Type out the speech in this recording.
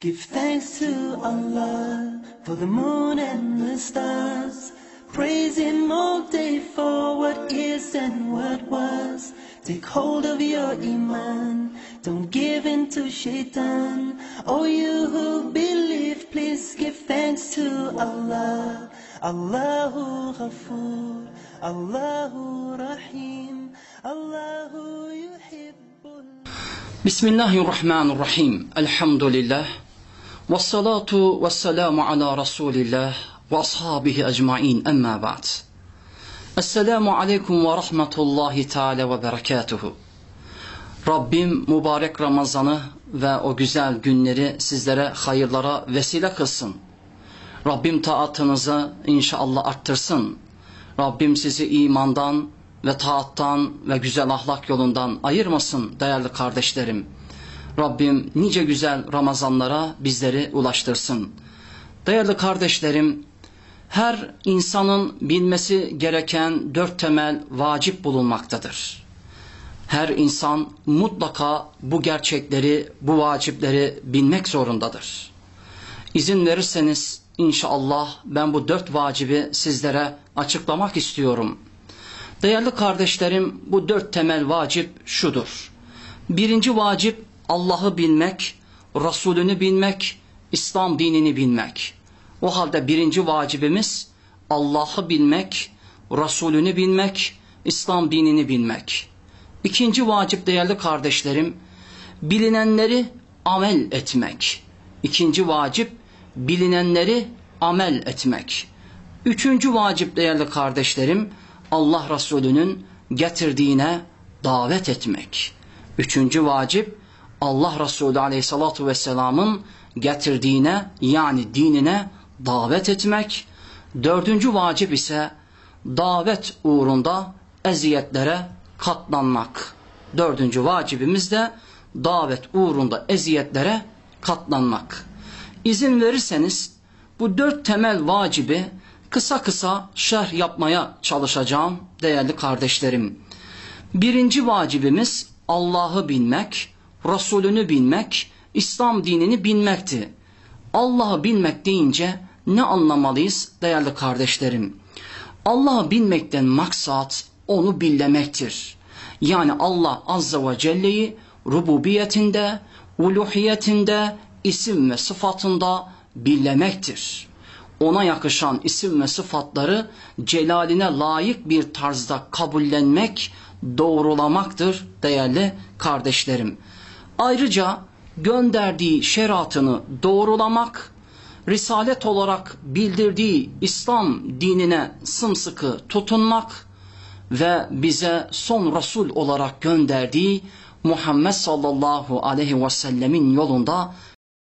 Give thanks to Allah for the moon and the stars. Praise Him all day for what is and what was. Take hold of your Iman, don't give in to shaitan. Oh, you who believe, please give thanks to Allah. Allahu Ghafoor, Allahu Rahim, Allahu Yuhibbul. Bismillahirrahmanirrahim. Elhamdülillah. Ve salatu ve selamu ala Resulillah ve ashabihi ecmain emma ba'd. Esselamu aleyküm ve rahmetullahi teala ve berekatuhu. Rabbim mübarek Ramazan'ı ve o güzel günleri sizlere hayırlara vesile kılsın. Rabbim taatınızı inşallah arttırsın. Rabbim sizi imandan ve taattan ve güzel ahlak yolundan ayırmasın değerli kardeşlerim. Rabbim nice güzel Ramazanlara bizleri ulaştırsın. Değerli kardeşlerim, her insanın bilmesi gereken dört temel vacip bulunmaktadır. Her insan mutlaka bu gerçekleri, bu vacipleri bilmek zorundadır. İzin verirseniz inşallah ben bu dört vacibi sizlere açıklamak istiyorum. Değerli kardeşlerim bu dört temel vacip şudur. Birinci vacip Allah'ı bilmek, Resulünü bilmek, İslam dinini bilmek. O halde birinci vacibimiz Allah'ı bilmek, Resulünü bilmek, İslam dinini bilmek. İkinci vacip değerli kardeşlerim, bilinenleri amel etmek. İkinci vacip bilinenleri amel etmek. Üçüncü vacip değerli kardeşlerim, Allah Resulü'nün getirdiğine davet etmek. Üçüncü vacip Allah Resulü Aleyhisselatü Vesselam'ın getirdiğine yani dinine davet etmek. Dördüncü vacip ise davet uğrunda eziyetlere katlanmak. Dördüncü vacibimiz de davet uğrunda eziyetlere katlanmak. İzin verirseniz bu dört temel vacibi kısa kısa şerh yapmaya çalışacağım değerli kardeşlerim. Birinci vacibimiz Allah'ı bilmek, Resulünü bilmek, İslam dinini bilmekti. Allah'ı bilmek deyince ne anlamalıyız değerli kardeşlerim? Allah'ı bilmekten maksat onu billemektir. Yani Allah Azze ve Celle'yi rububiyetinde, uluhiyetinde, isim ve sıfatında billemektir. Ona yakışan isim ve sıfatları celaline layık bir tarzda kabullenmek, doğrulamaktır değerli kardeşlerim. Ayrıca gönderdiği şeriatını doğrulamak, risalet olarak bildirdiği İslam dinine sımsıkı tutunmak ve bize son Resul olarak gönderdiği Muhammed sallallahu aleyhi ve sellemin yolunda